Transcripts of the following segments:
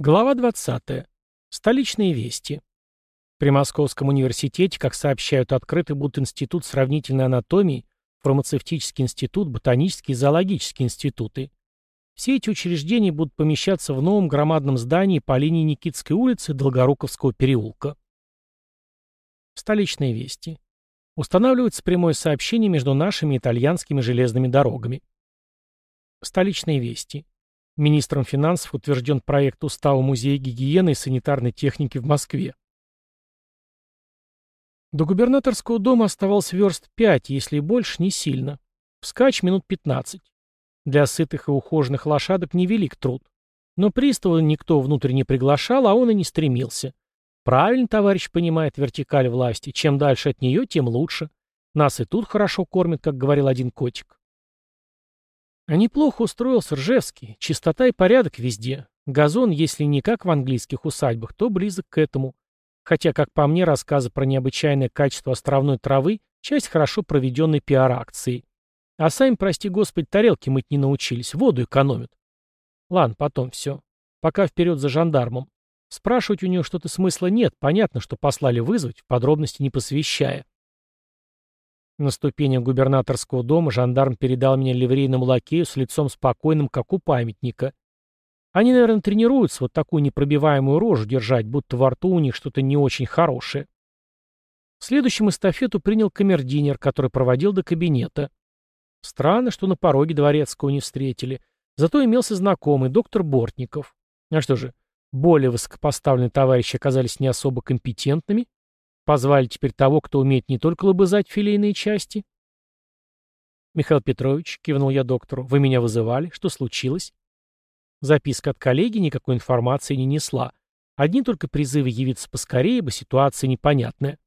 Глава 20. Столичные вести. При Московском университете, как сообщают открыты, будут Институт сравнительной анатомии, фармацевтический институт, ботанический и зоологический институты. Все эти учреждения будут помещаться в новом громадном здании по линии Никитской улицы Долгоруковского переулка. Столичные вести. Устанавливается прямое сообщение между нашими итальянскими железными дорогами. Столичные вести. Министром финансов утвержден проект устава Музея гигиены и санитарной техники в Москве. До губернаторского дома оставалось верст 5, если и больше, не сильно. Вскач минут 15. Для сытых и ухоженных лошадок невелик труд. Но пристава никто внутрь не приглашал, а он и не стремился. Правильно товарищ понимает вертикаль власти. Чем дальше от нее, тем лучше. Нас и тут хорошо кормят, как говорил один котик. А неплохо устроился Ржевский. Чистота и порядок везде. Газон, если не как в английских усадьбах, то близок к этому. Хотя, как по мне, рассказы про необычайное качество островной травы – часть хорошо проведенной пиар-акции. А сами, прости господи, тарелки мыть не научились, воду экономят. Ладно, потом все. Пока вперед за жандармом. Спрашивать у него что-то смысла нет, понятно, что послали вызвать, в подробности не посвящая. На ступенях губернаторского дома жандарм передал меня ливрейному лакею с лицом спокойным, как у памятника. Они, наверное, тренируются вот такую непробиваемую рожу держать, будто во рту у них что-то не очень хорошее. Следующим эстафету принял камердинер, который проводил до кабинета. Странно, что на пороге дворецкого не встретили. Зато имелся знакомый, доктор Бортников. А что же, более высокопоставленные товарищи оказались не особо компетентными? Позвали теперь того, кто умеет не только лобызать филейные части? Михаил Петрович, кивнул я доктору, вы меня вызывали? Что случилось? Записка от коллеги никакой информации не несла. Одни только призывы явиться поскорее, ибо ситуация непонятная.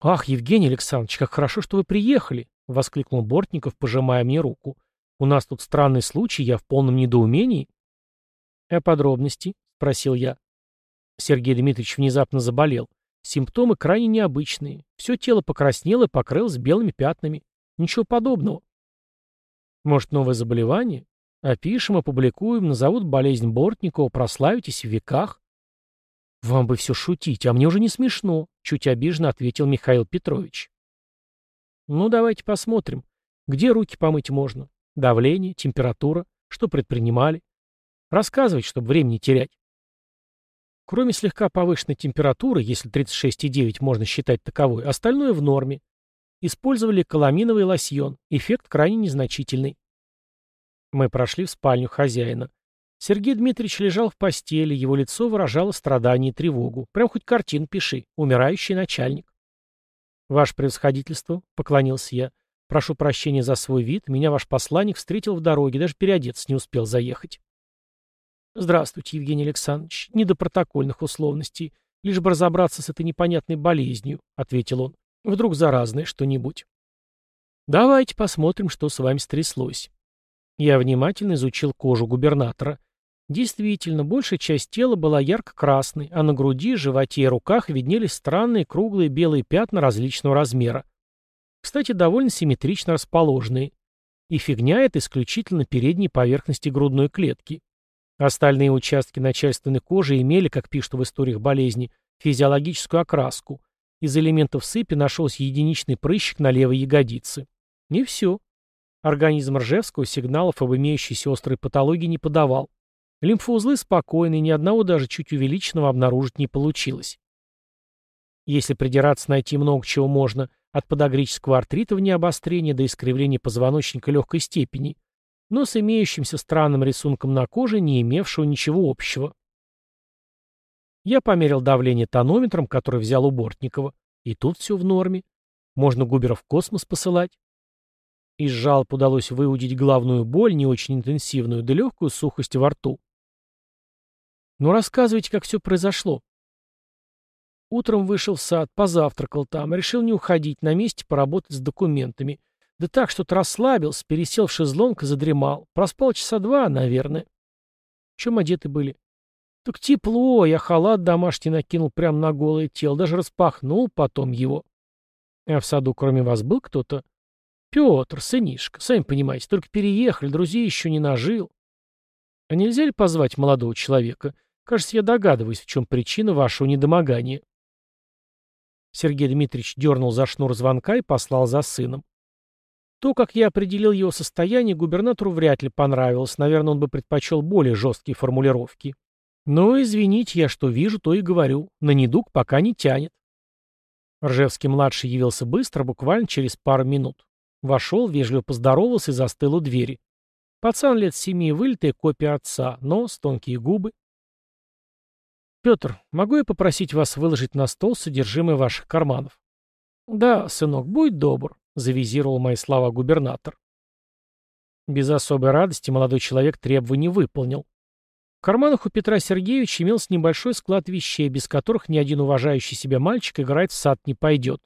«Ах, Евгений Александрович, как хорошо, что вы приехали!» — воскликнул Бортников, пожимая мне руку. «У нас тут странный случай, я в полном недоумении». «А подробности?» — спросил я. Сергей Дмитриевич внезапно заболел. Симптомы крайне необычные. Все тело покраснело и покрылось белыми пятнами. Ничего подобного. Может, новое заболевание? Опишем, опубликуем, назовут болезнь Бортникова, прославитесь в веках. Вам бы все шутить, а мне уже не смешно, чуть обиженно ответил Михаил Петрович. Ну, давайте посмотрим. Где руки помыть можно? Давление, температура, что предпринимали? Рассказывать, чтобы времени терять. Кроме слегка повышенной температуры, если 36,9 можно считать таковой, остальное в норме. Использовали каламиновый лосьон. Эффект крайне незначительный. Мы прошли в спальню хозяина. Сергей Дмитриевич лежал в постели, его лицо выражало страдание и тревогу. Прям хоть картин пиши. Умирающий начальник. «Ваше превосходительство», — поклонился я. «Прошу прощения за свой вид. Меня ваш посланник встретил в дороге, даже переодеться не успел заехать». «Здравствуйте, Евгений Александрович. Не до протокольных условностей. Лишь бы разобраться с этой непонятной болезнью», — ответил он. «Вдруг заразное что-нибудь». «Давайте посмотрим, что с вами стряслось». Я внимательно изучил кожу губернатора. Действительно, большая часть тела была ярко-красной, а на груди, животе и руках виднелись странные круглые белые пятна различного размера. Кстати, довольно симметрично расположенные. И фигня это исключительно передней поверхности грудной клетки. Остальные участки начальственной кожи имели, как пишут в историях болезни, физиологическую окраску. Из элементов сыпи нашелся единичный прыщик на левой ягодице. И все. Организм Ржевского сигналов об имеющейся острой патологии не подавал. Лимфоузлы спокойны, ни одного даже чуть увеличенного обнаружить не получилось. Если придираться, найти много чего можно, от подагрического артрита вне обострения до искривления позвоночника легкой степени – но с имеющимся странным рисунком на коже, не имевшего ничего общего. Я померил давление тонометром, который взял у Бортникова, и тут все в норме. Можно Губера в космос посылать. Из жалоб удалось выудить главную боль, не очень интенсивную, да легкую сухость во рту. Ну, рассказывайте, как все произошло. Утром вышел в сад, позавтракал там, решил не уходить, на месте поработать с документами. Да так, что-то расслабился, пересел в шезлонг и задремал. Проспал часа два, наверное. Чем одеты были? Так тепло, я халат домашний накинул прямо на голое тело, даже распахнул потом его. А в саду кроме вас был кто-то? Петр, сынишка, сами понимаете, только переехали, друзей еще не нажил. А нельзя ли позвать молодого человека? Кажется, я догадываюсь, в чем причина вашего недомогания. Сергей Дмитриевич дернул за шнур звонка и послал за сыном. То, как я определил его состояние, губернатору вряд ли понравилось. Наверное, он бы предпочел более жесткие формулировки. Но, извините, я что вижу, то и говорю. На недуг пока не тянет. Ржевский-младший явился быстро, буквально через пару минут. Вошел, вежливо поздоровался и застыл у двери. Пацан лет семи, вылитая копия отца, нос, тонкие губы. «Петр, могу я попросить вас выложить на стол содержимое ваших карманов?» «Да, сынок, будь добр», — завизировал мои слова губернатор. Без особой радости молодой человек требований выполнил. В карманах у Петра Сергеевича имелся небольшой склад вещей, без которых ни один уважающий себя мальчик играть в сад не пойдет.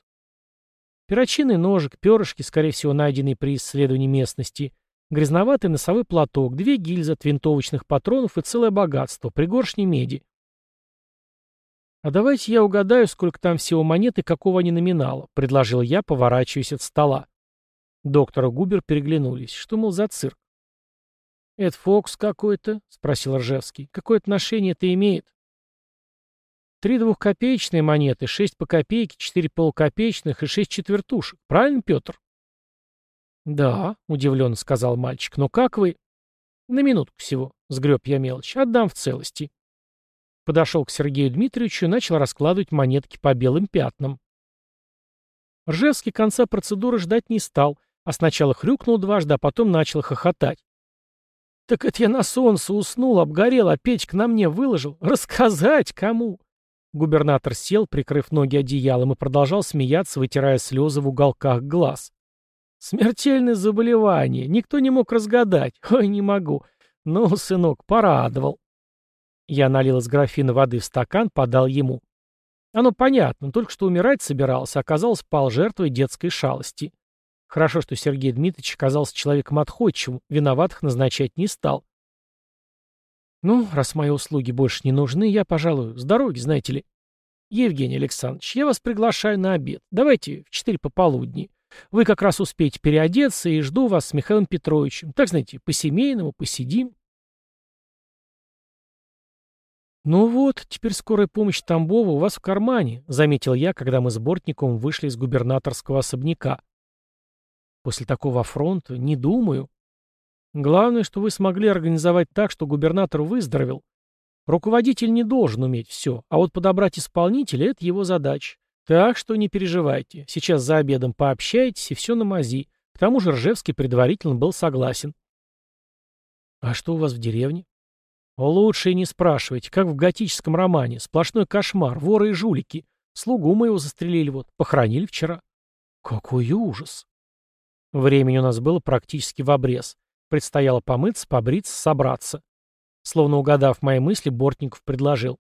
Перочинный ножик, перышки, скорее всего, найденные при исследовании местности, грязноватый носовой платок, две гильзы от винтовочных патронов и целое богатство, пригоршни меди. «А давайте я угадаю, сколько там всего монет и какого они номинала», — предложил я, поворачиваясь от стола. Доктор и Губер переглянулись. Что, мол, за цирк? «Это Фокс какой-то?» — спросил Ржевский. «Какое отношение это имеет?» «Три двухкопеечные монеты, шесть по копейке, четыре полукопеечных и шесть четвертушек. Правильно, Петр?» «Да», — удивленно сказал мальчик. «Но как вы...» «На минутку всего», — сгреб я мелочь. «Отдам в целости». Подошел к Сергею Дмитриевичу и начал раскладывать монетки по белым пятнам. Ржевский конца процедуры ждать не стал, а сначала хрюкнул дважды, а потом начал хохотать. «Так это я на солнце уснул, обгорел, а Петька на мне выложил. Рассказать кому?» Губернатор сел, прикрыв ноги одеялом, и продолжал смеяться, вытирая слезы в уголках глаз. «Смертельное заболевание. Никто не мог разгадать. Ой, не могу. Ну, сынок, порадовал». Я налил из графина воды в стакан, подал ему. Оно понятно, только что умирать собирался, оказалось, пал жертвой детской шалости. Хорошо, что Сергей Дмитриевич оказался человеком отходчивым, виноватых назначать не стал. Ну, раз мои услуги больше не нужны, я, пожалуй, с дороги, знаете ли. Евгений Александрович, я вас приглашаю на обед. Давайте в четыре пополудни. Вы как раз успеете переодеться и жду вас с Михаилом Петровичем. Так, знаете, по-семейному посидим. «Ну вот, теперь скорая помощь Тамбова у вас в кармане», — заметил я, когда мы с Бортником вышли из губернаторского особняка. После такого фронта не думаю. Главное, что вы смогли организовать так, что губернатор выздоровел. Руководитель не должен уметь все, а вот подобрать исполнителя — это его задача. Так что не переживайте. Сейчас за обедом пообщайтесь и все на мази. К тому же Ржевский предварительно был согласен. «А что у вас в деревне?» «Лучше и не спрашивайте, как в готическом романе. Сплошной кошмар, воры и жулики. Слугу моего застрелили вот, похоронили вчера». «Какой ужас!» Времени у нас было практически в обрез. Предстояло помыться, побриться, собраться. Словно угадав мои мысли, Бортников предложил.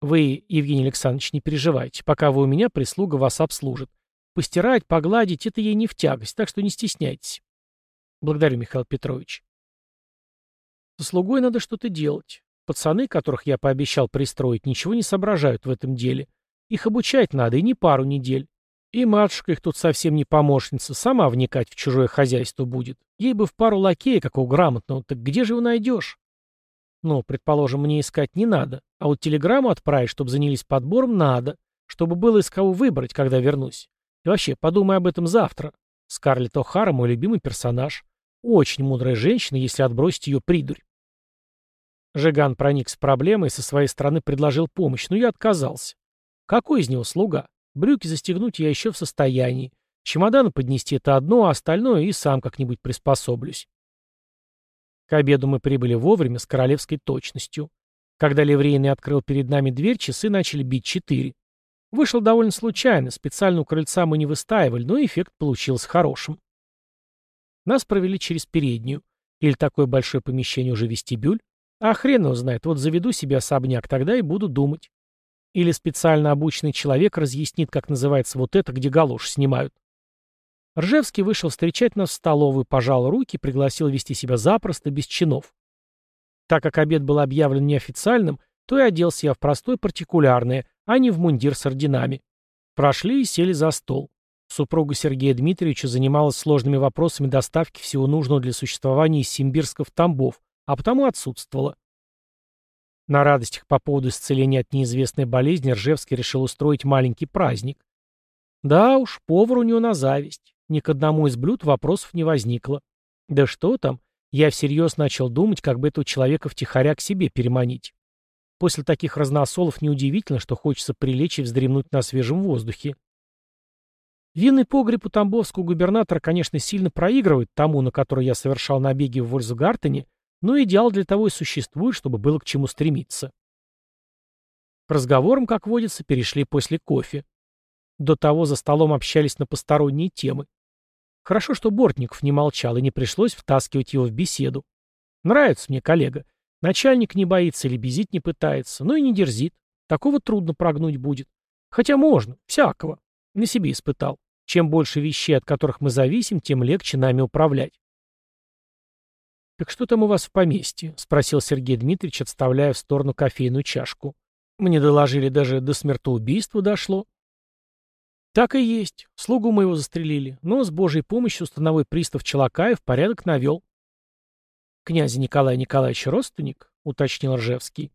«Вы, Евгений Александрович, не переживайте. Пока вы у меня, прислуга вас обслужит. Постирать, погладить — это ей не в тягость, так что не стесняйтесь». «Благодарю, Михаил Петрович». «Со слугой надо что-то делать. Пацаны, которых я пообещал пристроить, ничего не соображают в этом деле. Их обучать надо, и не пару недель. И матушка их тут совсем не помощница, сама вникать в чужое хозяйство будет. Ей бы в пару лакея, какого грамотного, так где же его найдешь? Ну, предположим, мне искать не надо, а вот телеграмму отправить, чтобы занялись подбором, надо, чтобы было из кого выбрать, когда вернусь. И вообще, подумай об этом завтра. Скарлетт О'Хара мой любимый персонаж. Очень мудрая женщина, если отбросить ее придурь. Жиган проник с проблемой и со своей стороны предложил помощь, но я отказался. Какой из него слуга? Брюки застегнуть я еще в состоянии. Чемоданы поднести — это одно, а остальное и сам как-нибудь приспособлюсь. К обеду мы прибыли вовремя с королевской точностью. Когда Ливрейный открыл перед нами дверь, часы начали бить четыре. Вышел довольно случайно, специально у крыльца мы не выстаивали, но эффект получился хорошим. Нас провели через переднюю. Или такое большое помещение уже вестибюль? А хрен его знает, вот заведу себе особняк, тогда и буду думать. Или специально обученный человек разъяснит, как называется вот это, где галош снимают. Ржевский вышел встречать нас в столовую, пожал руки, пригласил вести себя запросто, без чинов. Так как обед был объявлен неофициальным, то и оделся я в простой партикулярное, а не в мундир с орденами. Прошли и сели за стол. Супруга Сергея Дмитриевича занималась сложными вопросами доставки всего нужного для существования из Симбирска в Тамбов, а потому отсутствовала. На радостях по поводу исцеления от неизвестной болезни Ржевский решил устроить маленький праздник. Да уж, повар у него на зависть. Ни к одному из блюд вопросов не возникло. Да что там, я всерьез начал думать, как бы этого человека втихаря к себе переманить. После таких разносолов неудивительно, что хочется прилечь и вздремнуть на свежем воздухе. Винный погреб у тамбовского губернатора, конечно, сильно проигрывает тому, на который я совершал набеги в Вольсгартене, но идеал для того и существует, чтобы было к чему стремиться. К разговорам, как водится, перешли после кофе. До того за столом общались на посторонние темы. Хорошо, что Бортников не молчал, и не пришлось втаскивать его в беседу. Нравится мне коллега. Начальник не боится или безить не пытается, но и не дерзит. Такого трудно прогнуть будет. Хотя можно, всякого. На себе испытал. Чем больше вещей, от которых мы зависим, тем легче нами управлять. «Так что там у вас в поместье?» — спросил Сергей Дмитриевич, отставляя в сторону кофейную чашку. «Мне доложили, даже до смертоубийства дошло». «Так и есть. Слугу моего застрелили, но с божьей помощью становой пристав Челакаев порядок навел». «Князя Николая Николаевича родственник?» — уточнил Ржевский.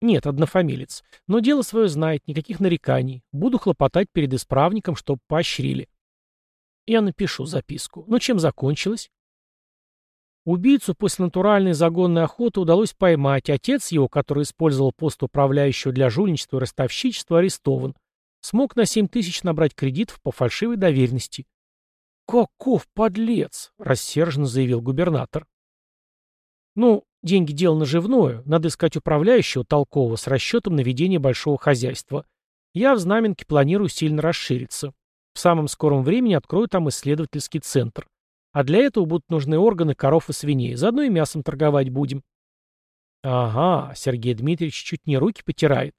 «Нет, однофамилец. Но дело свое знает, никаких нареканий. Буду хлопотать перед исправником, чтоб поощрили». «Я напишу записку. Но чем закончилось?» Убийцу после натуральной загонной охоты удалось поймать. Отец его, который использовал пост управляющего для жульничества и ростовщичества, арестован. Смог на 7 тысяч набрать кредитов по фальшивой доверенности. «Каков подлец!» — рассерженно заявил губернатор. «Ну, деньги — дело наживное. Надо искать управляющего толкового с расчетом на ведение большого хозяйства. Я в Знаменке планирую сильно расшириться. В самом скором времени открою там исследовательский центр. А для этого будут нужны органы коров и свиней. Заодно и мясом торговать будем. Ага, Сергей Дмитриевич чуть не руки потирает.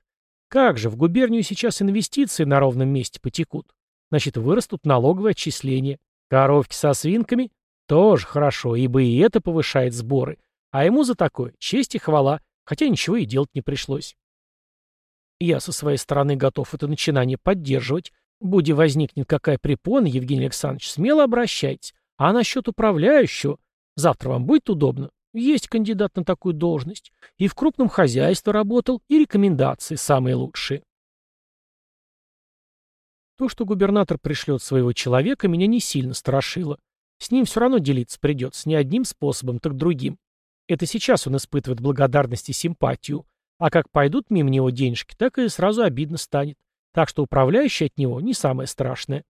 Как же, в губернию сейчас инвестиции на ровном месте потекут. Значит, вырастут налоговые отчисления. Коровки со свинками? Тоже хорошо, ибо и это повышает сборы. А ему за такое честь и хвала, хотя ничего и делать не пришлось. Я со своей стороны готов это начинание поддерживать. Будь возникнет какая препона, Евгений Александрович, смело обращайтесь. А насчет управляющего, завтра вам будет удобно? Есть кандидат на такую должность. И в крупном хозяйстве работал, и рекомендации самые лучшие. То, что губернатор пришлет своего человека, меня не сильно страшило. С ним все равно делиться придется, не одним способом, так другим. Это сейчас он испытывает благодарность и симпатию. А как пойдут мимо него денежки, так и сразу обидно станет. Так что управляющий от него не самое страшное.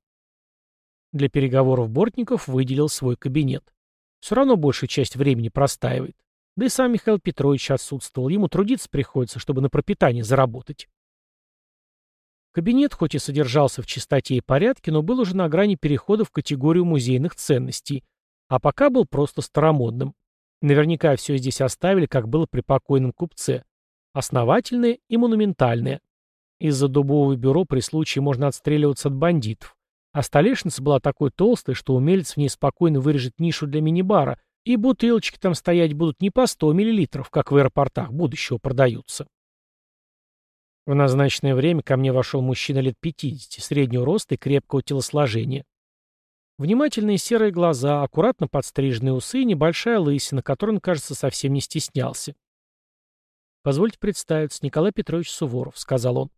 Для переговоров Бортников выделил свой кабинет. Все равно большая часть времени простаивает. Да и сам Михаил Петрович отсутствовал. Ему трудиться приходится, чтобы на пропитание заработать. Кабинет хоть и содержался в чистоте и порядке, но был уже на грани перехода в категорию музейных ценностей, а пока был просто старомодным. Наверняка все здесь оставили, как было при покойном купце. Основательное и монументальное. Из-за дубового бюро при случае можно отстреливаться от бандитов. А столешница была такой толстой, что умелец в ней спокойно вырежет нишу для мини-бара, и бутылочки там стоять будут не по 100 мл, как в аэропортах будущего продаются. В назначенное время ко мне вошел мужчина лет 50, среднего роста и крепкого телосложения. Внимательные серые глаза, аккуратно подстриженные усы и небольшая лысина, которой он, кажется, совсем не стеснялся. «Позвольте представиться, Николай Петрович Суворов», — сказал он.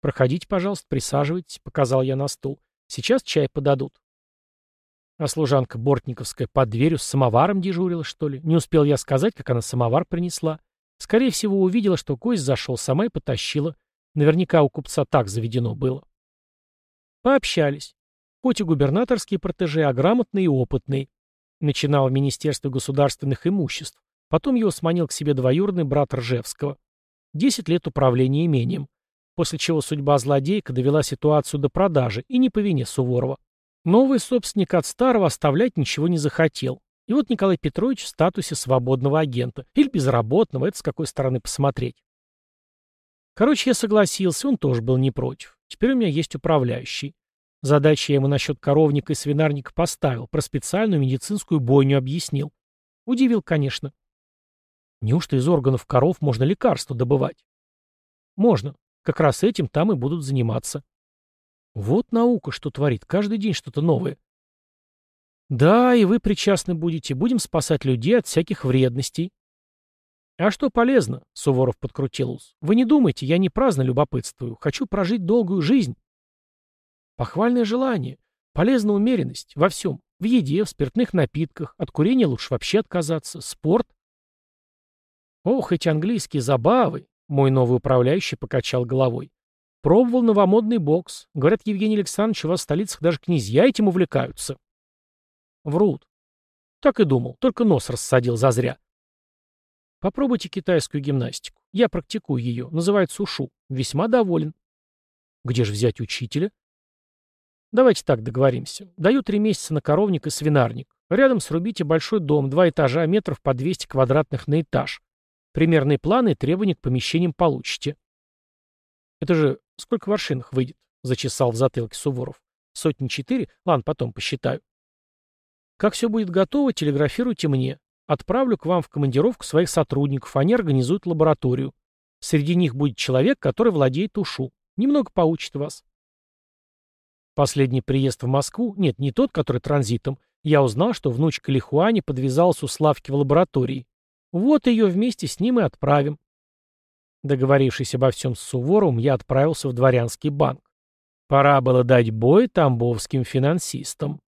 «Проходите, пожалуйста, присаживайтесь», — показал я на стул. Сейчас чай подадут. А служанка Бортниковская под дверью с самоваром дежурила, что ли? Не успел я сказать, как она самовар принесла. Скорее всего, увидела, что гость зашел, сама и потащила. Наверняка у купца так заведено было. Пообщались. Хоть и губернаторские протеже, а грамотный и опытный. Начинал в Министерстве государственных имуществ. Потом его сманил к себе двоюродный брат Ржевского. Десять лет управления имением после чего судьба злодейка довела ситуацию до продажи, и не по вине Суворова. Новый собственник от старого оставлять ничего не захотел. И вот Николай Петрович в статусе свободного агента. Или безработного, это с какой стороны посмотреть. Короче, я согласился, он тоже был не против. Теперь у меня есть управляющий. Задачи я ему насчет коровника и свинарника поставил, про специальную медицинскую бойню объяснил. Удивил, конечно. Неужто из органов коров можно лекарства добывать? Можно. Как раз этим там и будут заниматься. Вот наука, что творит. Каждый день что-то новое. Да, и вы причастны будете. Будем спасать людей от всяких вредностей. «А что полезно?» — Суворов подкрутил ус. «Вы не думайте, я не праздно любопытствую. Хочу прожить долгую жизнь». Похвальное желание. Полезна умеренность. Во всем. В еде, в спиртных напитках. От курения лучше вообще отказаться. Спорт. Ох, эти английские забавы. Мой новый управляющий покачал головой. Пробовал новомодный бокс. Говорят, Евгений Александрович, у вас в столицах даже князья этим увлекаются. Врут. Так и думал, только нос рассадил зазря. Попробуйте китайскую гимнастику. Я практикую ее. Называется ушу. Весьма доволен. Где же взять учителя? Давайте так договоримся. Даю три месяца на коровник и свинарник. Рядом срубите большой дом, два этажа, метров по 200 квадратных на этаж. Примерные планы и требования к помещениям получите. Это же сколько в аршинах выйдет? Зачесал в затылке Суворов. Сотни четыре? Ладно, потом посчитаю. Как все будет готово, телеграфируйте мне. Отправлю к вам в командировку своих сотрудников, они организуют лабораторию. Среди них будет человек, который владеет ушу. Немного поучит вас. Последний приезд в Москву, нет, не тот, который транзитом, я узнал, что внучка Лихуани подвязалась у Славки в лаборатории. Вот ее вместе с ним и отправим. Договорившись обо всем с Суворовым, я отправился в дворянский банк. Пора было дать бой тамбовским финансистам.